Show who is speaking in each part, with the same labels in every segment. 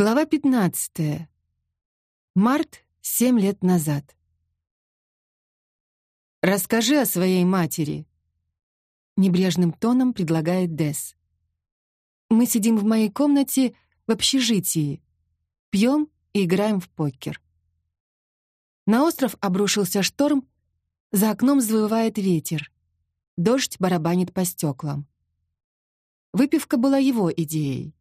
Speaker 1: Глава 15. Март, семь лет назад. «Расскажи о своей матери», — небрежным тоном предлагает Дес. Мы сидим в моей комнате в общежитии, пьем и играем в покер. На остров обрушился шторм, за окном взвывает ветер. Дождь барабанит по стеклам. Выпивка была его идеей.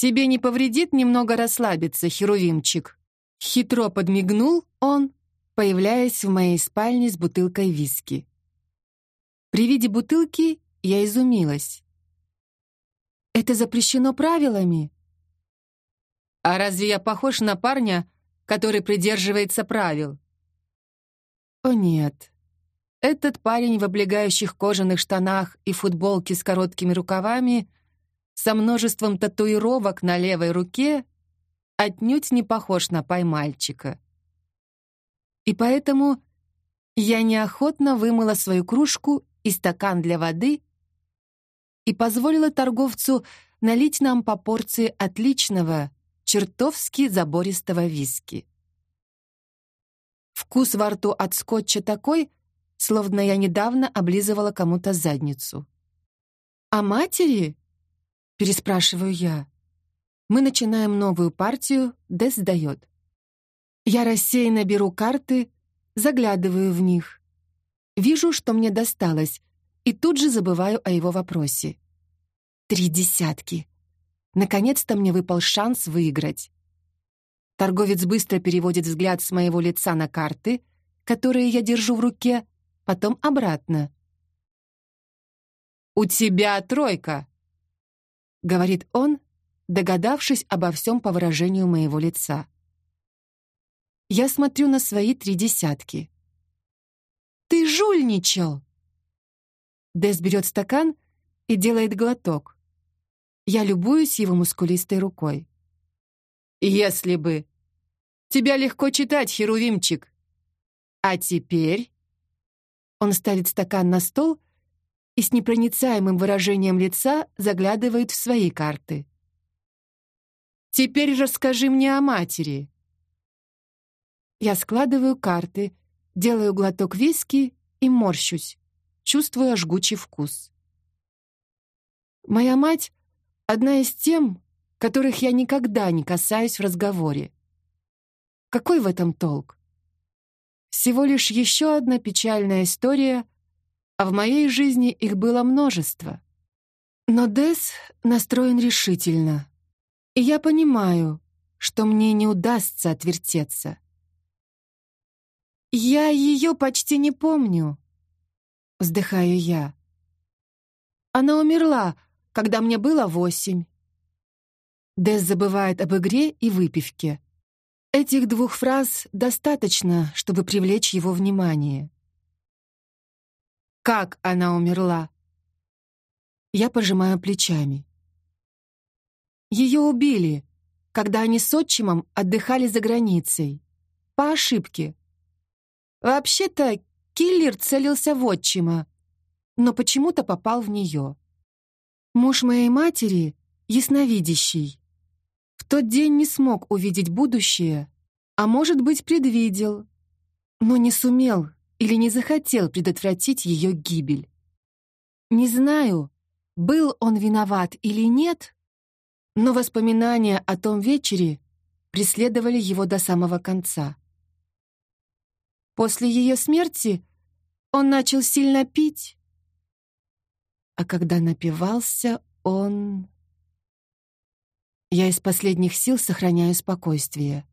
Speaker 1: «Тебе не повредит немного расслабиться, Херувимчик?» Хитро подмигнул он, появляясь в моей спальне с бутылкой виски. При виде бутылки я изумилась. «Это запрещено правилами?» «А разве я похож на парня, который придерживается правил?» «О нет, этот парень в облегающих кожаных штанах и футболке с короткими рукавами со множеством татуировок на левой руке отнюдь не похож на поймальчика. И поэтому я неохотно вымыла свою кружку и стакан для воды и позволила торговцу налить нам по порции отличного, чертовски забористого виски. Вкус во рту от скотча такой, словно я недавно облизывала кому-то задницу. А матери Переспрашиваю я. Мы начинаем новую партию, Дэс сдает. Я рассеянно беру карты, заглядываю в них. Вижу, что мне досталось, и тут же забываю о его вопросе. Три десятки. Наконец-то мне выпал шанс выиграть. Торговец быстро переводит взгляд с моего лица на карты, которые я держу в руке, потом обратно. «У тебя тройка!» — говорит он, догадавшись обо всем по выражению моего лица. Я смотрю на свои три десятки. «Ты жульничал!» Дес берет стакан и делает глоток. Я любуюсь его мускулистой рукой. «Если бы! Тебя легко читать, Херувимчик! А теперь...» Он ставит стакан на стол и с непроницаемым выражением лица заглядывает в свои карты. «Теперь расскажи мне о матери». Я складываю карты, делаю глоток виски и морщусь, чувствуя жгучий вкус. Моя мать — одна из тем, которых я никогда не касаюсь в разговоре. Какой в этом толк? Всего лишь еще одна печальная история — а в моей жизни их было множество. Но Дес настроен решительно, и я понимаю, что мне не удастся отвертеться. «Я ее почти не помню», — вздыхаю я. «Она умерла, когда мне было восемь». Дес забывает об игре и выпивке. Этих двух фраз достаточно, чтобы привлечь его внимание. Как она умерла? Я пожимаю плечами. Ее убили, когда они с отчимом отдыхали за границей. По ошибке. Вообще-то, киллер целился в отчима, но почему-то попал в нее. Муж моей матери, ясновидящий, в тот день не смог увидеть будущее, а может быть, предвидел, но не сумел или не захотел предотвратить ее гибель. Не знаю, был он виноват или нет, но воспоминания о том вечере преследовали его до самого конца. После ее смерти он начал сильно пить, а когда напивался, он... Я из последних сил сохраняю спокойствие.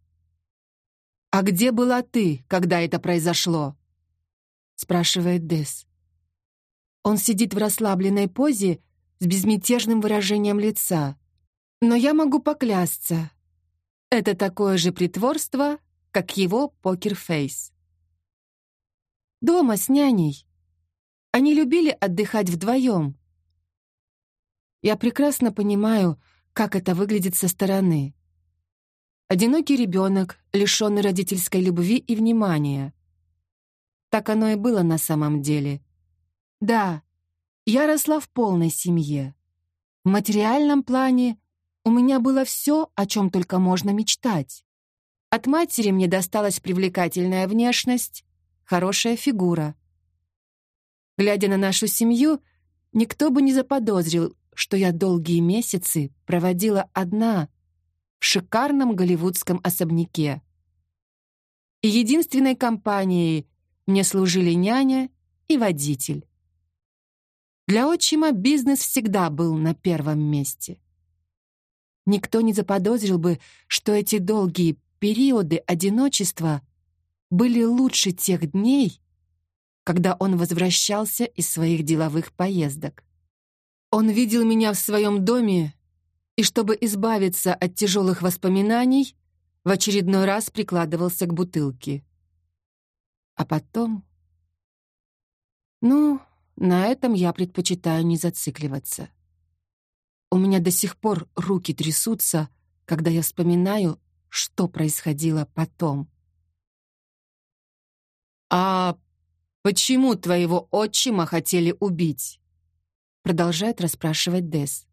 Speaker 1: «А где была ты, когда это произошло?» — спрашивает Дес. Он сидит в расслабленной позе с безмятежным выражением лица. Но я могу поклясться. Это такое же притворство, как его покерфейс. Дома с няней. Они любили отдыхать вдвоем. Я прекрасно понимаю, как это выглядит со стороны. Одинокий ребенок, лишенный родительской любви и внимания. Так оно и было на самом деле. Да, я росла в полной семье. В материальном плане у меня было все, о чем только можно мечтать. От матери мне досталась привлекательная внешность, хорошая фигура. Глядя на нашу семью, никто бы не заподозрил, что я долгие месяцы проводила одна в шикарном голливудском особняке. И единственной компанией мне служили няня и водитель. Для отчима бизнес всегда был на первом месте. Никто не заподозрил бы, что эти долгие периоды одиночества были лучше тех дней, когда он возвращался из своих деловых поездок. Он видел меня в своем доме, и чтобы избавиться от тяжелых воспоминаний, в очередной раз прикладывался к бутылке. А потом... Ну, на этом я предпочитаю не зацикливаться. У меня до сих пор руки трясутся, когда я вспоминаю, что происходило потом. «А почему твоего отчима хотели убить?» Продолжает расспрашивать Дес.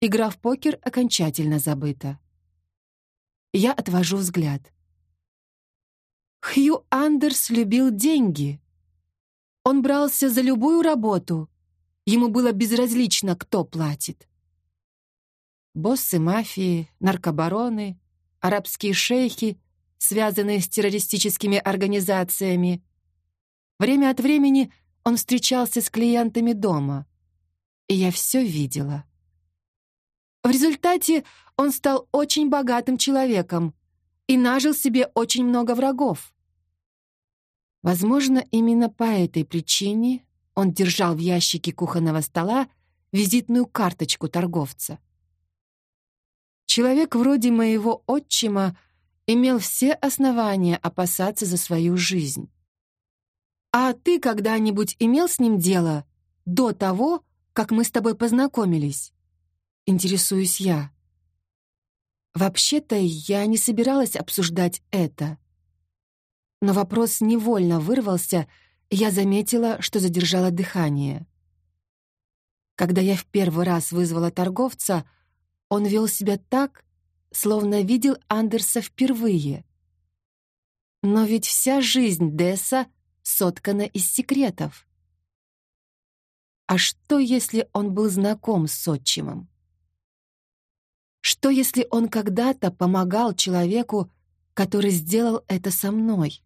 Speaker 1: Игра в покер окончательно забыта. Я отвожу взгляд. Хью Андерс любил деньги. Он брался за любую работу. Ему было безразлично, кто платит. Боссы мафии, наркобароны, арабские шейхи, связанные с террористическими организациями. Время от времени он встречался с клиентами дома, и я все видела. В результате он стал очень богатым человеком и нажил себе очень много врагов. Возможно, именно по этой причине он держал в ящике кухонного стола визитную карточку торговца. Человек вроде моего отчима имел все основания опасаться за свою жизнь. А ты когда-нибудь имел с ним дело до того, как мы с тобой познакомились? Интересуюсь я. Вообще-то я не собиралась обсуждать это. Но вопрос невольно вырвался, и я заметила, что задержала дыхание. Когда я в первый раз вызвала торговца, он вел себя так, словно видел Андерса впервые. Но ведь вся жизнь Десса соткана из секретов. А что, если он был знаком с отчимом? Что, если он когда-то помогал человеку, который сделал это со мной?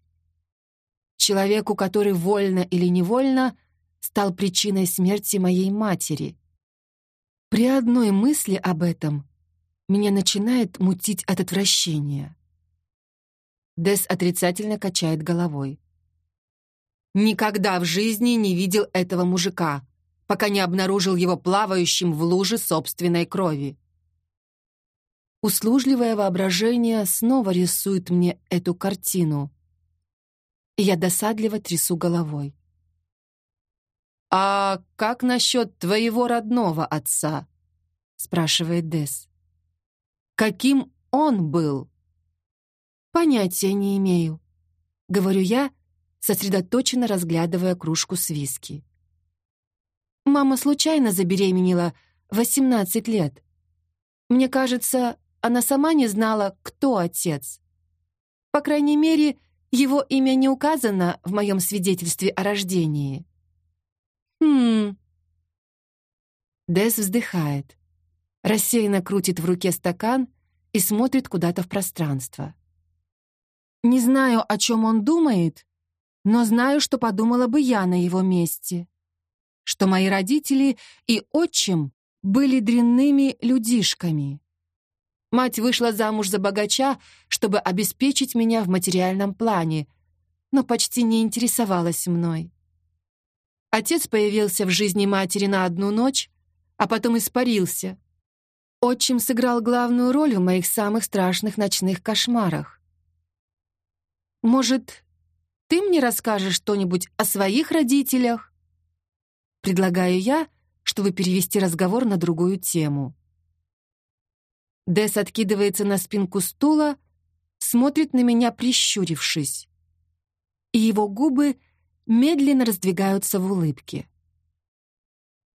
Speaker 1: Человеку, который вольно или невольно стал причиной смерти моей матери. При одной мысли об этом меня начинает мутить от отвращения. Дес отрицательно качает головой. Никогда в жизни не видел этого мужика, пока не обнаружил его плавающим в луже собственной крови. Услужливое воображение снова рисует мне эту картину, и я досадливо трясу головой. «А как насчет твоего родного отца?» — спрашивает Дес. «Каким он был?» «Понятия не имею», — говорю я, сосредоточенно разглядывая кружку с виски. «Мама случайно забеременела в 18 лет. Мне кажется, она сама не знала, кто отец. По крайней мере, его имя не указано в моем свидетельстве о рождении». «Хм...» Дес вздыхает, рассеянно крутит в руке стакан и смотрит куда-то в пространство. Не знаю, о чем он думает, но знаю, что подумала бы я на его месте. Что мои родители и отчим были дрянными людишками. Мать вышла замуж за богача, чтобы обеспечить меня в материальном плане, но почти не интересовалась мной. Отец появился в жизни матери на одну ночь, а потом испарился. Отчим сыграл главную роль в моих самых страшных ночных кошмарах. Может, ты мне расскажешь что-нибудь о своих родителях? Предлагаю я, чтобы перевести разговор на другую тему. Дес откидывается на спинку стула, смотрит на меня, прищурившись. И его губы медленно раздвигаются в улыбке.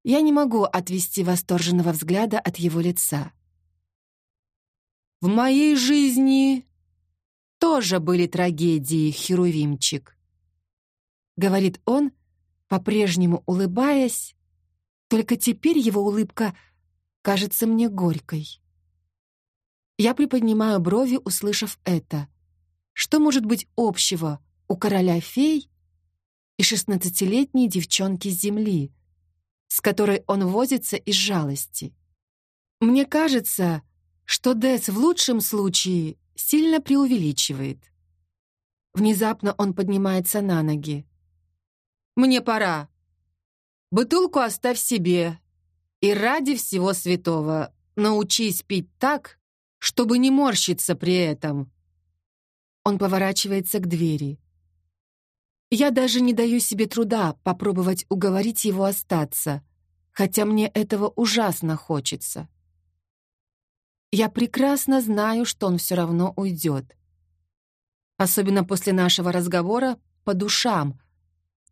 Speaker 1: Я не могу отвести восторженного взгляда от его лица. В моей жизни тоже были трагедии, Херувимчик. Говорит он, по-прежнему улыбаясь, только теперь его улыбка кажется мне горькой. Я приподнимаю брови, услышав это. Что может быть общего у короля фей и шестнадцатилетней девчонки с земли, с которой он возится из жалости? Мне кажется, что Дэс в лучшем случае сильно преувеличивает. Внезапно он поднимается на ноги. «Мне пора», Бутылку оставь себе. И ради всего святого научись пить так, чтобы не морщиться при этом. Он поворачивается к двери. Я даже не даю себе труда попробовать уговорить его остаться, хотя мне этого ужасно хочется. Я прекрасно знаю, что он все равно уйдет. Особенно после нашего разговора по душам,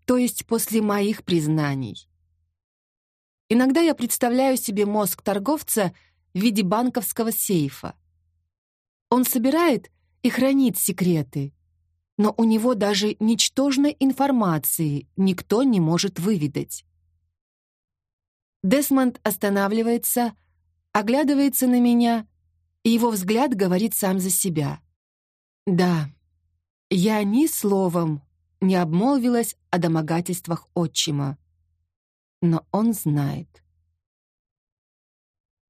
Speaker 1: то есть после моих признаний. Иногда я представляю себе мозг торговца в виде банковского сейфа. Он собирает и хранит секреты, но у него даже ничтожной информации никто не может выведать. Десмонд останавливается, оглядывается на меня, и его взгляд говорит сам за себя. Да, я ни словом не обмолвилась о домогательствах отчима но он знает.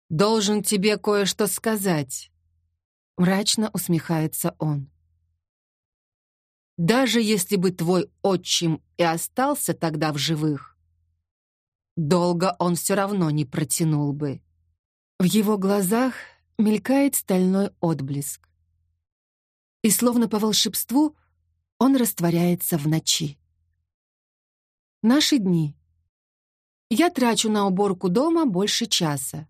Speaker 1: «Должен тебе кое-что сказать», — мрачно усмехается он. «Даже если бы твой отчим и остался тогда в живых, долго он все равно не протянул бы». В его глазах мелькает стальной отблеск. И словно по волшебству он растворяется в ночи. Наши дни я трачу на уборку дома больше часа.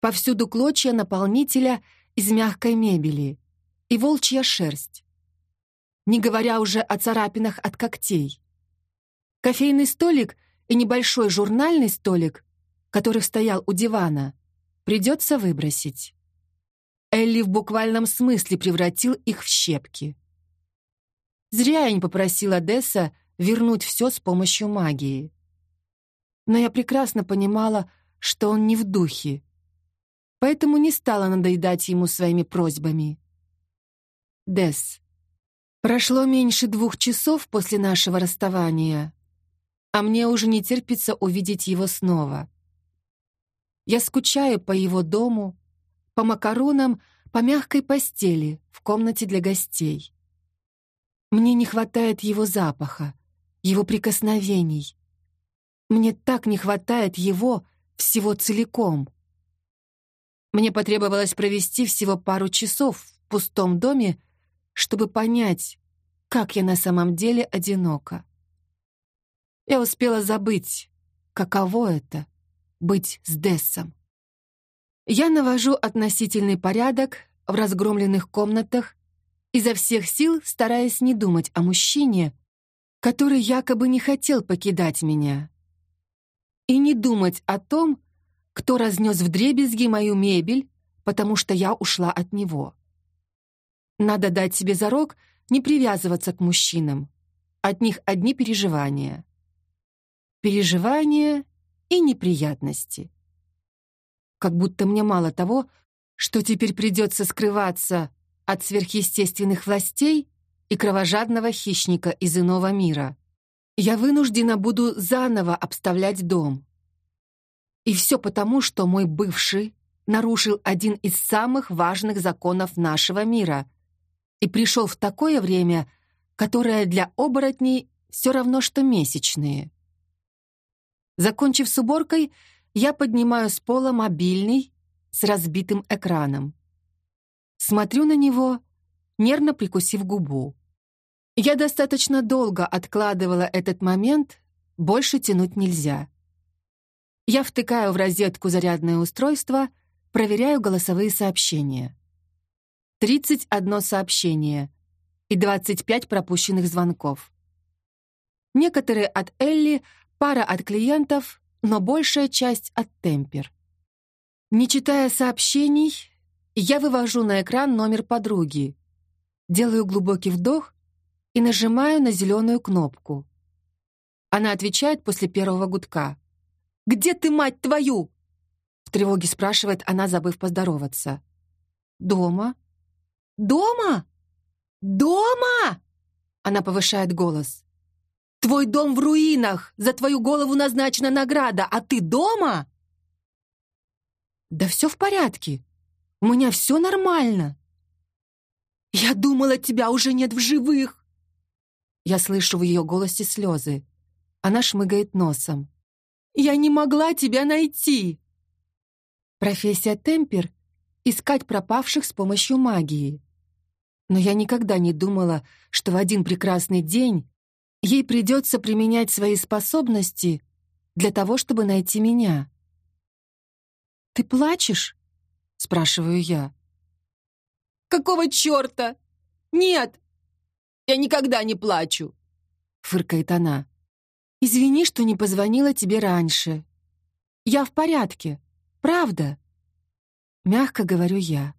Speaker 1: Повсюду клочья наполнителя из мягкой мебели и волчья шерсть. Не говоря уже о царапинах от когтей. Кофейный столик и небольшой журнальный столик, который стоял у дивана, придется выбросить. Элли в буквальном смысле превратил их в щепки. Зря я не попросила Десса вернуть все с помощью магии но я прекрасно понимала, что он не в духе, поэтому не стала надоедать ему своими просьбами. Дес. Прошло меньше двух часов после нашего расставания, а мне уже не терпится увидеть его снова. Я скучаю по его дому, по макаронам, по мягкой постели в комнате для гостей. Мне не хватает его запаха, его прикосновений, мне так не хватает его всего целиком. Мне потребовалось провести всего пару часов в пустом доме, чтобы понять, как я на самом деле одинока. Я успела забыть, каково это — быть с Дессом. Я навожу относительный порядок в разгромленных комнатах, изо всех сил стараясь не думать о мужчине, который якобы не хотел покидать меня и не думать о том, кто разнес вдребезги мою мебель, потому что я ушла от него. Надо дать себе зарок не привязываться к мужчинам. От них одни переживания. Переживания и неприятности. Как будто мне мало того, что теперь придется скрываться от сверхъестественных властей и кровожадного хищника из иного мира. Я вынуждена буду заново обставлять дом. И все потому, что мой бывший нарушил один из самых важных законов нашего мира и пришел в такое время, которое для оборотней все равно, что месячные. Закончив с уборкой, я поднимаю с пола мобильный с разбитым экраном. Смотрю на него, нервно прикусив губу. Я достаточно долго откладывала этот момент, больше тянуть нельзя. Я втыкаю в розетку зарядное устройство, проверяю голосовые сообщения. 31 сообщение и 25 пропущенных звонков. Некоторые от Элли, пара от клиентов, но большая часть от Темпер. Не читая сообщений, Я вывожу на экран номер подруги, делаю глубокий вдох и нажимаю на зеленую кнопку. Она отвечает после первого гудка. «Где ты, мать твою?» В тревоге спрашивает она, забыв поздороваться. «Дома». «Дома? Дома?» Она повышает голос. «Твой дом в руинах! За твою голову назначена награда, а ты дома?» «Да все в порядке. У меня все нормально». «Я думала, тебя уже нет в живых!» Я слышу в ее голосе слезы. Она шмыгает носом. «Я не могла тебя найти!» Профессия темпер — искать пропавших с помощью магии. Но я никогда не думала, что в один прекрасный день ей придется применять свои способности для того, чтобы найти меня. «Ты плачешь?» — спрашиваю я. «Какого черта? Нет, я никогда не плачу!» — фыркает она. «Извини, что не позвонила тебе раньше. Я в порядке, правда?» Мягко говорю я.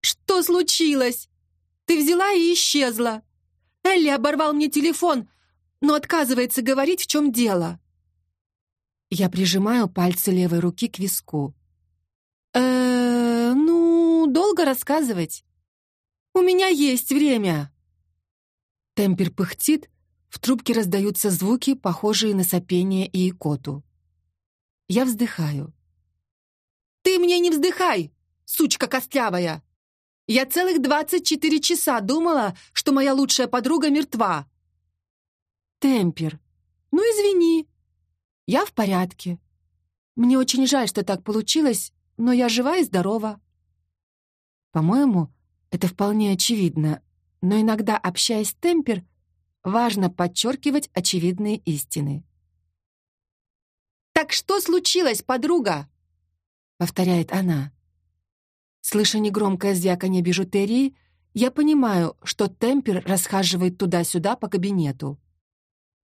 Speaker 1: «Что случилось? Ты взяла и исчезла. Элли оборвал мне телефон, но отказывается говорить, в чем дело». Я прижимаю пальцы левой руки к виску. э ну, долго рассказывать. У меня есть время». Темпер пыхтит, в трубке раздаются звуки, похожие на сопение и икоту. Я вздыхаю. «Ты мне не вздыхай, сучка костлявая! Я целых двадцать четыре часа думала, что моя лучшая подруга мертва!» «Темпер, ну извини, я в порядке. Мне очень жаль, что так получилось, но я жива и здорова». По-моему, это вполне очевидно, но иногда, общаясь с темпер, важно подчеркивать очевидные истины. «Так что случилось, подруга?» — повторяет она. Слыша негромкое звяканье бижутерии, я понимаю, что темпер расхаживает туда-сюда по кабинету.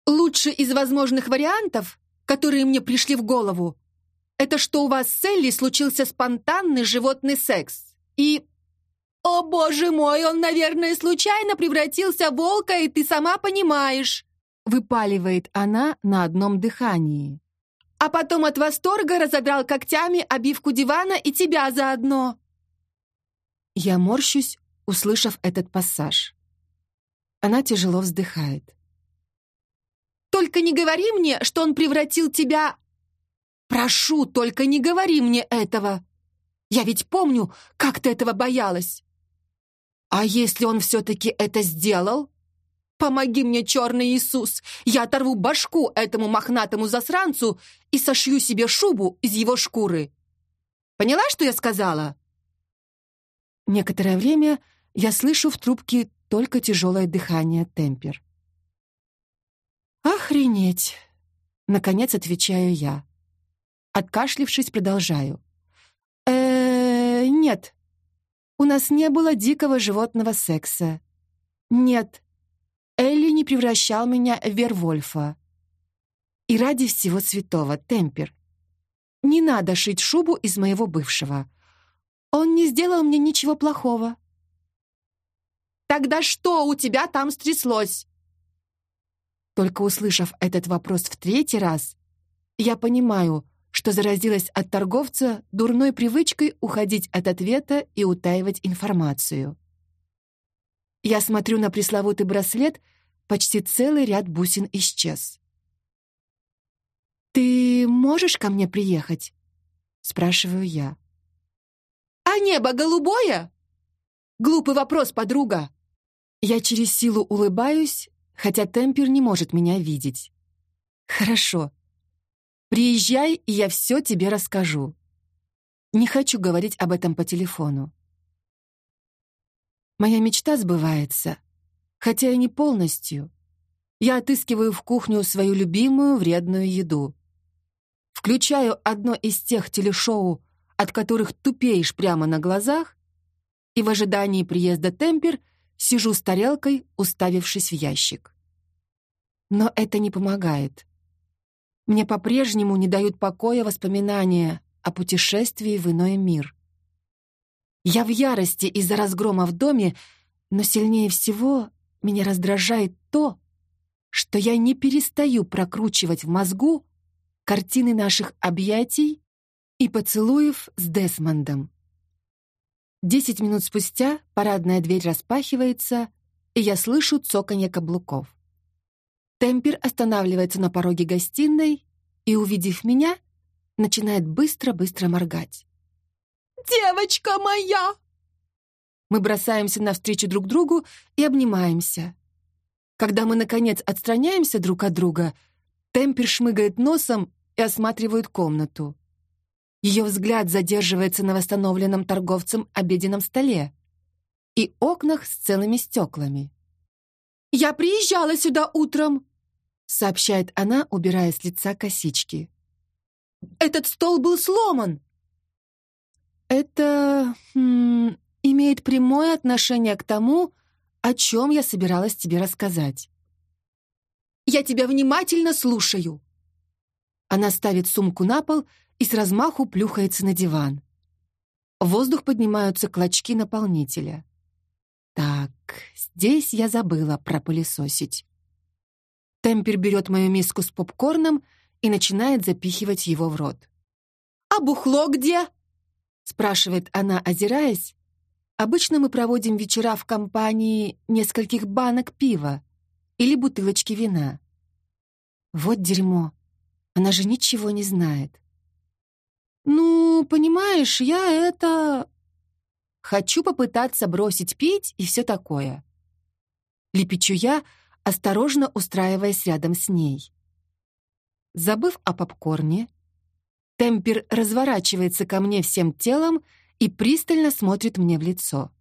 Speaker 1: «Лучше из возможных вариантов, которые мне пришли в голову, это что у вас с Элли случился спонтанный животный секс. И «О, боже мой, он, наверное, случайно превратился в волка, и ты сама понимаешь!» Выпаливает она на одном дыхании. А потом от восторга разодрал когтями обивку дивана и тебя заодно. Я морщусь, услышав этот пассаж. Она тяжело вздыхает. «Только не говори мне, что он превратил тебя...» «Прошу, только не говори мне этого! Я ведь помню, как ты этого боялась!» А если он все-таки это сделал? Помоги мне, черный Иисус! Я оторву башку этому мохнатому засранцу и сошью себе шубу из его шкуры. Поняла, что я сказала? Некоторое время я слышу в трубке только тяжелое дыхание темпер. «Охренеть!» — наконец отвечаю я. Откашлившись, продолжаю. э нет, у нас не было дикого животного секса. Нет, Элли не превращал меня в Вервольфа. И ради всего святого, Темпер, не надо шить шубу из моего бывшего. Он не сделал мне ничего плохого. «Тогда что у тебя там стряслось?» Только услышав этот вопрос в третий раз, я понимаю, что заразилась от торговца дурной привычкой уходить от ответа и утаивать информацию. Я смотрю на пресловутый браслет, почти целый ряд бусин исчез. «Ты можешь ко мне приехать?» — спрашиваю я. «А небо голубое?» «Глупый вопрос, подруга!» Я через силу улыбаюсь, хотя Темпер не может меня видеть. «Хорошо, Приезжай, и я все тебе расскажу. Не хочу говорить об этом по телефону. Моя мечта сбывается, хотя и не полностью. Я отыскиваю в кухню свою любимую вредную еду. Включаю одно из тех телешоу, от которых тупеешь прямо на глазах, и в ожидании приезда Темпер сижу с тарелкой, уставившись в ящик. Но это не помогает. Мне по-прежнему не дают покоя воспоминания о путешествии в иной мир. Я в ярости из-за разгрома в доме, но сильнее всего меня раздражает то, что я не перестаю прокручивать в мозгу картины наших объятий и поцелуев с Десмондом. Десять минут спустя парадная дверь распахивается, и я слышу цоканье каблуков. Темпер останавливается на пороге гостиной и, увидев меня, начинает быстро-быстро моргать.
Speaker 2: «Девочка моя!»
Speaker 1: Мы бросаемся навстречу друг другу и обнимаемся. Когда мы, наконец, отстраняемся друг от друга, Темпер шмыгает носом и осматривает комнату. Ее взгляд задерживается на восстановленном торговцем обеденном столе и окнах с целыми стеклами.
Speaker 2: «Я приезжала сюда утром», —
Speaker 1: сообщает она, убирая с лица косички.
Speaker 2: «Этот стол был сломан».
Speaker 1: «Это м, имеет прямое отношение к тому, о чем я собиралась тебе рассказать».
Speaker 2: «Я тебя внимательно слушаю».
Speaker 1: Она ставит сумку на пол и с размаху плюхается на диван. В воздух поднимаются клочки наполнителя. Так, здесь я забыла пропылесосить. Темпер берет мою миску с попкорном и начинает запихивать его в рот.
Speaker 2: «А бухло где?»
Speaker 1: спрашивает она, озираясь. Обычно мы проводим вечера в компании нескольких банок пива или бутылочки вина. Вот дерьмо. Она же ничего не знает. «Ну, понимаешь, я это...» «Хочу попытаться бросить пить и все такое». Лепечу я, осторожно устраиваясь рядом с ней. Забыв о попкорне, Темпер разворачивается ко мне всем телом и пристально смотрит мне в лицо.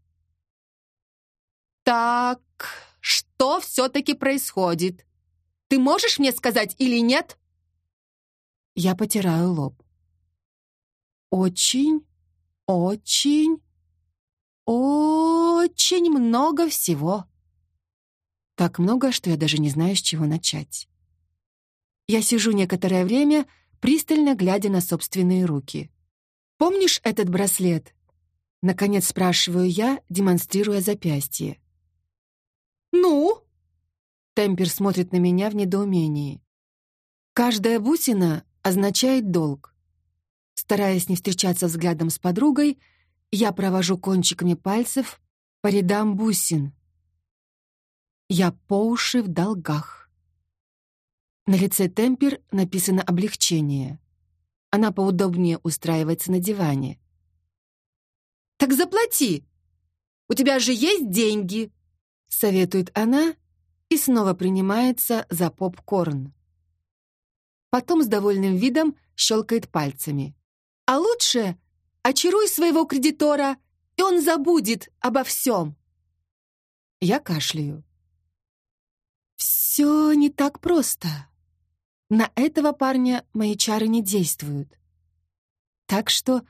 Speaker 2: «Так, что все-таки происходит? Ты можешь мне сказать или нет?»
Speaker 1: Я потираю лоб. Очень, очень, очень много всего. Так много, что я даже не знаю, с чего начать. Я сижу некоторое время, пристально глядя на собственные руки. «Помнишь этот браслет?» Наконец спрашиваю я, демонстрируя запястье.
Speaker 2: «Ну?»
Speaker 1: Темпер смотрит на меня в недоумении. Каждая бусина означает долг. Стараясь не встречаться взглядом с подругой, я провожу кончиками пальцев по рядам бусин. Я по уши в долгах. На лице Темпер написано облегчение. Она поудобнее устраивается на диване.
Speaker 2: «Так заплати! У тебя же есть деньги!»
Speaker 1: Советует она и снова принимается за попкорн. Потом с довольным видом щелкает пальцами. А лучше очаруй своего кредитора, и он забудет обо всем. Я кашляю. Все не так просто. На этого парня мои чары не действуют. Так что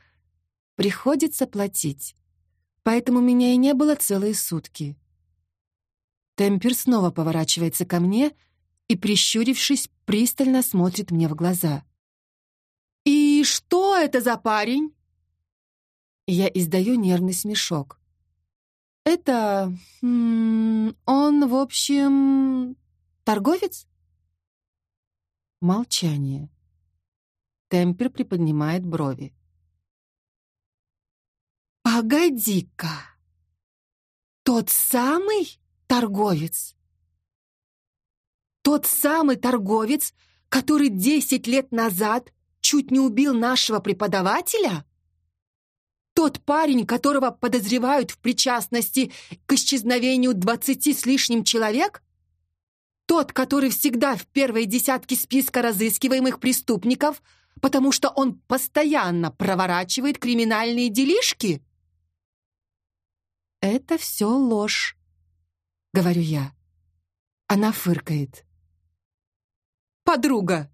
Speaker 1: приходится платить. Поэтому меня и не было целые сутки. Темпер снова поворачивается ко мне и, прищурившись, пристально смотрит мне в глаза.
Speaker 2: «И что это за парень?»
Speaker 1: Я издаю нервный смешок. «Это... он, в общем... торговец?» Молчание. Темпер приподнимает брови. «Погоди-ка! Тот самый торговец?» «Тот самый торговец, который десять лет назад чуть не убил нашего преподавателя? Тот парень, которого подозревают в причастности к исчезновению двадцати с лишним человек? Тот, который всегда в первой десятке списка разыскиваемых преступников, потому что он постоянно проворачивает криминальные делишки? «Это все ложь», — говорю я. Она фыркает. «Подруга,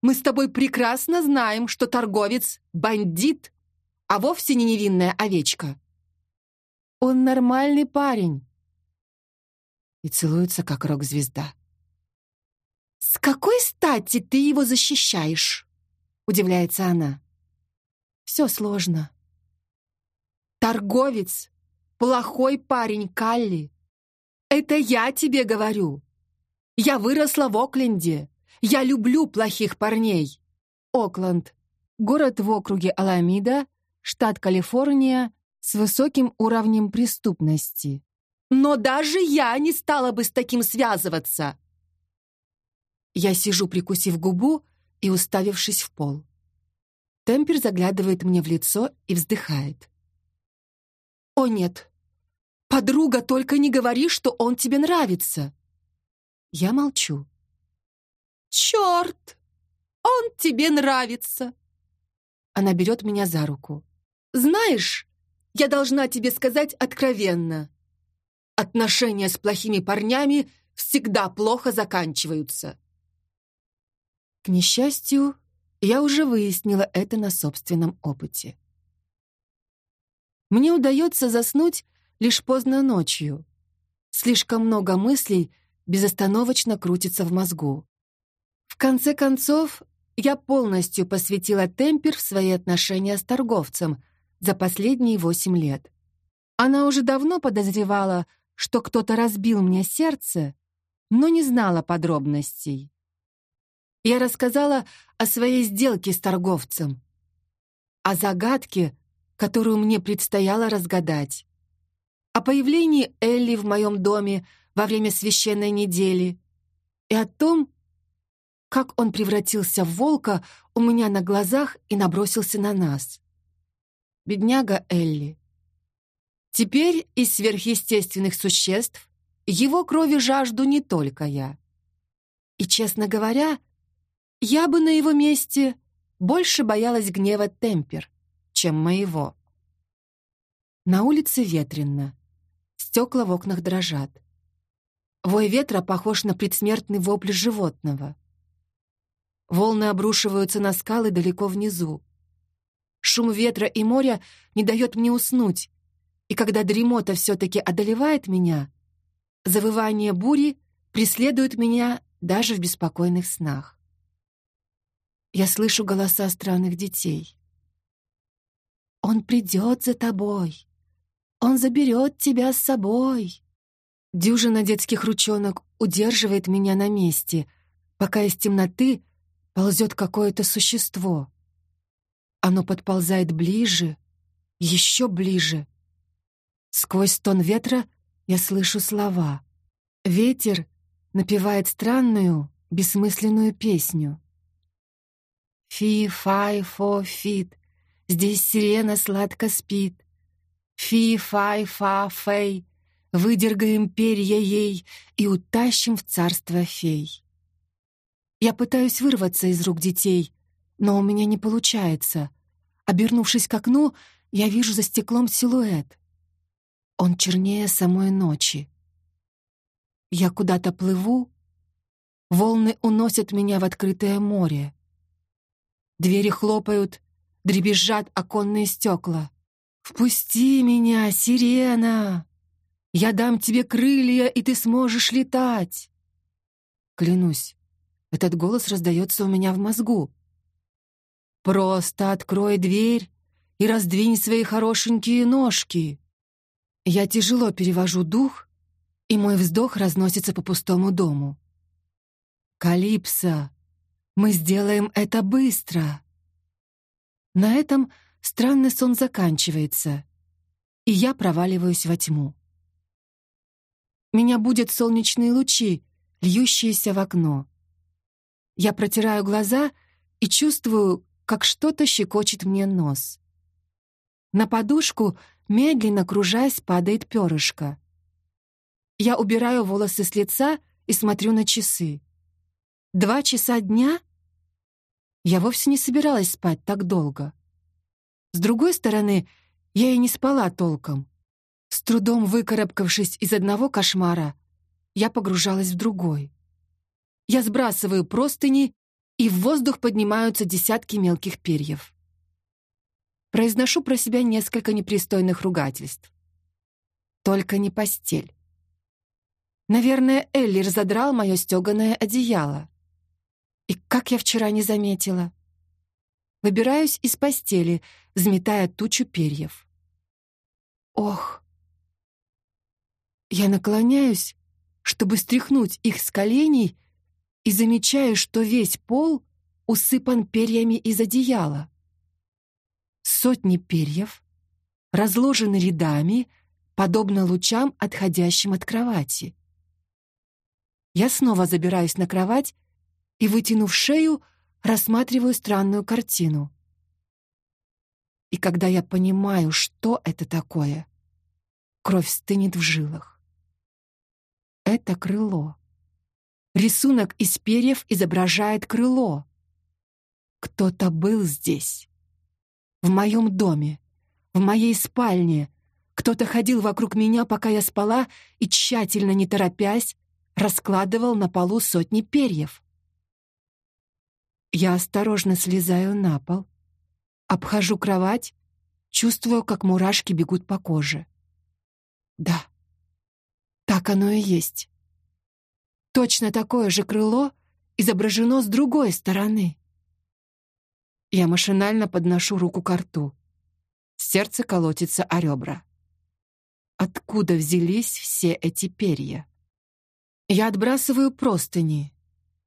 Speaker 1: мы с тобой прекрасно знаем, что торговец — бандит, а вовсе не невинная овечка. Он нормальный парень. И целуется, как рок-звезда. «С какой стати ты его защищаешь?» — удивляется она. «Все сложно».
Speaker 2: Торговец, плохой парень Калли. Это я тебе говорю. Я выросла в Окленде. Я люблю плохих парней.
Speaker 1: Окленд. Город в округе Аламида, штат Калифорния, с высоким уровнем преступности.
Speaker 2: Но даже я не стала бы с таким связываться.
Speaker 1: Я сижу, прикусив губу и уставившись в пол. Темпер заглядывает мне в лицо и вздыхает.
Speaker 2: «О нет! Подруга, только не говори, что он тебе нравится!»
Speaker 1: Я молчу.
Speaker 2: «Черт! Он тебе нравится!»
Speaker 1: Она берет меня за руку.
Speaker 2: «Знаешь, я должна тебе сказать откровенно. Отношения с плохими парнями всегда плохо заканчиваются».
Speaker 1: К несчастью, я уже выяснила это на собственном опыте. Мне удается заснуть лишь поздно ночью. Слишком много мыслей безостановочно крутится в мозгу. В конце концов, я полностью посвятила Темпер в свои отношения с торговцем за последние восемь лет. Она уже давно подозревала, что кто-то разбил мне сердце, но не знала подробностей. Я рассказала о своей сделке с торговцем, о загадке, которую мне предстояло разгадать, о появлении Элли в моем доме во время священной недели и о том, как он превратился в волка у меня на глазах и набросился на нас. Бедняга Элли. Теперь из сверхъестественных существ его крови жажду не только я. И, честно говоря, я бы на его месте больше боялась гнева Темпер, чем моего. На улице ветрено. Стекла в окнах дрожат. Вой ветра похож на предсмертный вопль животного. Волны обрушиваются на скалы далеко внизу. Шум ветра и моря не дает мне уснуть, и когда дремота все-таки одолевает меня, завывание бури преследует меня даже в беспокойных снах. Я слышу голоса странных детей. «Он придет за тобой! Он заберет тебя с собой!» Дюжина детских ручонок удерживает меня на месте, пока из темноты ползет какое-то существо. Оно подползает ближе, еще ближе. Сквозь тон ветра я слышу слова. Ветер напевает странную, бессмысленную песню. Фи-фай-фо-фит, здесь сирена сладко спит. Фи-фай-фа-фей, выдергаем перья ей и утащим в царство фей. Я пытаюсь вырваться из рук детей, но у меня не получается. Обернувшись к окну, я вижу за стеклом силуэт. Он чернее самой ночи. Я куда-то плыву, волны уносят меня в открытое море. Двери хлопают, дребезжат оконные стекла. «Впусти меня, сирена! Я дам тебе крылья, и ты сможешь летать!» Клянусь, этот голос раздается у меня в мозгу. «Просто открой дверь и раздвинь свои хорошенькие ножки». Я тяжело перевожу дух, и мой вздох разносится по пустому дому. «Калипсо, мы сделаем это быстро!» На этом странный сон заканчивается, и я проваливаюсь во тьму. Меня будут солнечные лучи, льющиеся в окно. Я протираю глаза и чувствую, как что-то щекочет мне нос. На подушку, медленно кружась, падает перышко. Я убираю волосы с лица и смотрю на часы. Два часа дня? Я вовсе не собиралась спать так долго. С другой стороны, я и не спала толком. С трудом выкарабкавшись из одного кошмара, я погружалась в другой. Я сбрасываю простыни, и в воздух поднимаются десятки мелких перьев. Произношу про себя несколько непристойных ругательств. Только не постель. Наверное, Эллир задрал мое стеганое одеяло. И как я вчера не заметила. Выбираюсь из постели, взметая тучу перьев. Ох! Я наклоняюсь, чтобы стряхнуть их с коленей, и замечаю, что весь пол усыпан перьями из одеяла. Сотни перьев разложены рядами, подобно лучам, отходящим от кровати. Я снова забираюсь на кровать и, вытянув шею, рассматриваю странную картину. И когда я понимаю, что это такое, кровь стынет в жилах. Это крыло. Рисунок из перьев изображает крыло. Кто-то был здесь. В моем доме, в моей спальне. Кто-то ходил вокруг меня, пока я спала, и, тщательно не торопясь, раскладывал на полу сотни перьев. Я осторожно слезаю на пол, обхожу кровать, чувствую, как мурашки бегут по коже. Да, так оно и есть. Точно такое же крыло изображено с другой стороны. Я машинально подношу руку к рту. Сердце колотится о ребра. Откуда взялись все эти перья? Я отбрасываю простыни,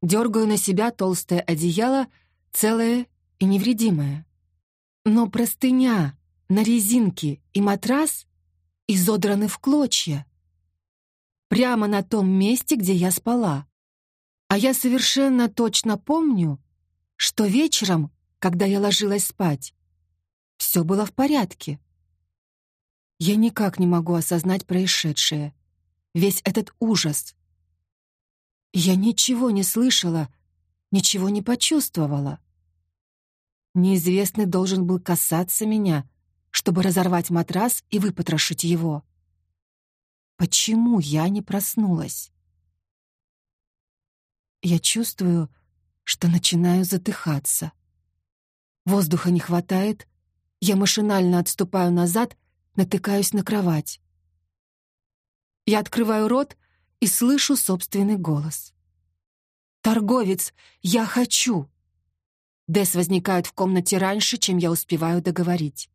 Speaker 1: дергаю на себя толстое одеяло, целое и невредимое. Но простыня на резинке и матрас изодраны в клочья. Прямо на том месте, где я спала. А я совершенно точно помню, что вечером, когда я ложилась спать, все было в порядке. Я никак не могу осознать происшедшее. Весь этот ужас, я ничего не слышала, ничего не почувствовала. Неизвестный должен был касаться меня, чтобы разорвать матрас и выпотрошить его. Почему я не проснулась? Я чувствую, что начинаю задыхаться. Воздуха не хватает, я машинально отступаю назад, натыкаюсь на кровать. Я открываю рот и слышу собственный голос. «Торговец, я хочу!» Дес возникает в комнате раньше, чем я успеваю договорить.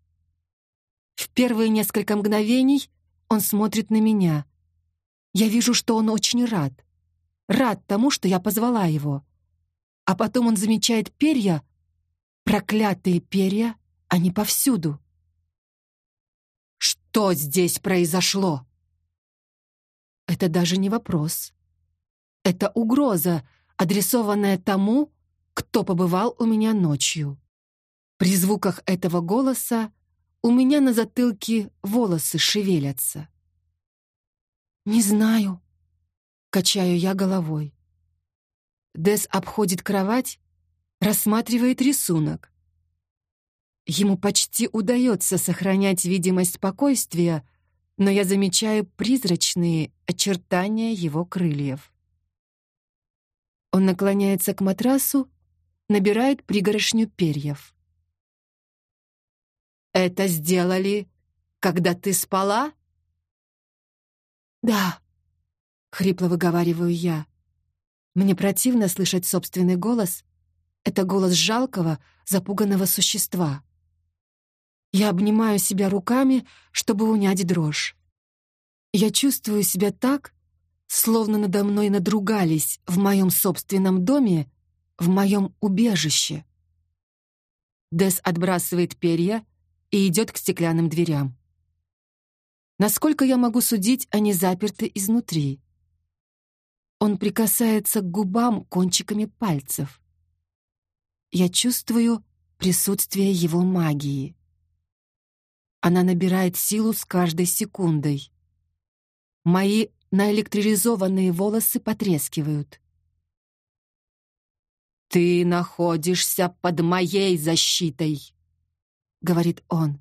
Speaker 1: В первые несколько мгновений он смотрит на меня. Я вижу, что он очень рад. Рад тому, что я позвала его. А потом он замечает перья. Проклятые перья, они повсюду. «Что здесь произошло?» Это даже не вопрос. Это угроза, адресованная тому, кто побывал у меня ночью. При звуках этого голоса у меня на затылке волосы шевелятся. «Не знаю», — качаю я головой. Дес обходит кровать, рассматривает рисунок. Ему почти удается сохранять видимость спокойствия, но я замечаю призрачные очертания его крыльев. Он наклоняется к матрасу, набирает пригорошню перьев. «Это сделали, когда ты спала?» «Да», — хрипло выговариваю я. Мне противно слышать собственный голос. Это голос жалкого, запуганного существа. Я обнимаю себя руками, чтобы унять дрожь. Я чувствую себя так, словно надо мной надругались в моем собственном доме, в моем убежище. Дес отбрасывает перья и идет к стеклянным дверям. Насколько я могу судить, они заперты изнутри. Он прикасается к губам кончиками пальцев. Я чувствую присутствие его магии. Она набирает силу с каждой секундой. Мои наэлектризованные волосы потрескивают. «Ты находишься под моей защитой», — говорит он.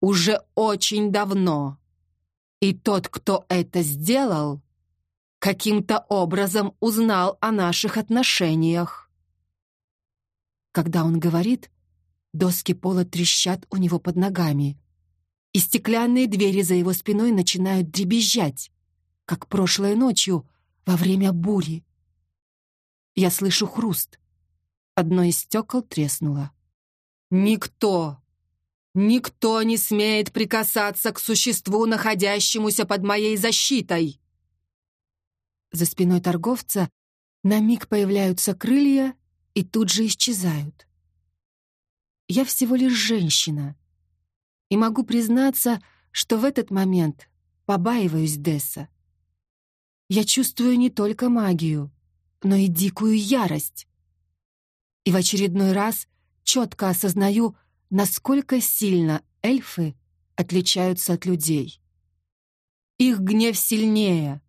Speaker 1: «Уже очень давно. И тот, кто это сделал, каким-то образом узнал о наших отношениях». Когда он говорит, Доски пола трещат у него под ногами, и стеклянные двери за его спиной начинают дребезжать, как прошлой ночью во время бури. Я слышу хруст. Одно из стекол треснуло. «Никто
Speaker 2: Никто не смеет прикасаться к существу, находящемуся под моей защитой.
Speaker 1: За спиной торговца на миг появляются крылья и тут же исчезают. Я всего лишь женщина. И могу признаться, что в этот момент побаиваюсь Десса. Я чувствую не только магию, но и дикую ярость. И в очередной раз четко осознаю, насколько сильно эльфы отличаются от людей. Их гнев сильнее.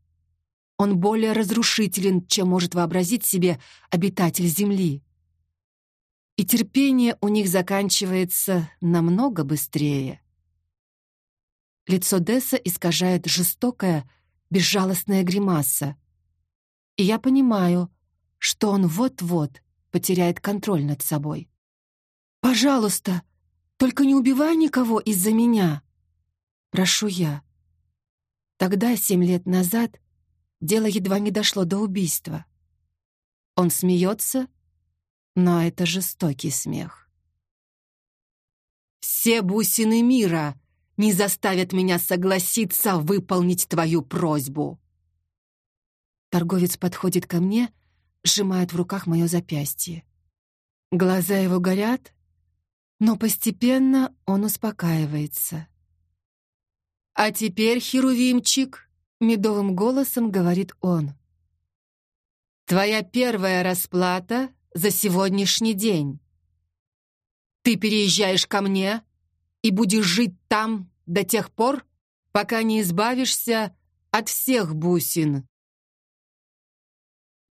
Speaker 1: Он более разрушителен, чем может вообразить себе обитатель Земли. И терпение у них заканчивается намного быстрее. Лицо Десса искажает жестокая, безжалостная гримаса. И я понимаю, что он вот-вот потеряет контроль над собой. «Пожалуйста, только не убивай никого из-за меня!» Прошу я. Тогда, семь лет назад, дело едва не дошло до убийства. Он смеется, но это жестокий смех.
Speaker 2: «Все бусины мира не заставят меня согласиться выполнить твою просьбу!»
Speaker 1: Торговец подходит ко мне, сжимает в руках мое запястье. Глаза его горят, но постепенно он успокаивается.
Speaker 2: «А теперь, Херувимчик», — медовым голосом говорит он, «твоя первая расплата за сегодняшний день. Ты переезжаешь ко мне и будешь жить там до тех пор, пока не избавишься от всех бусин,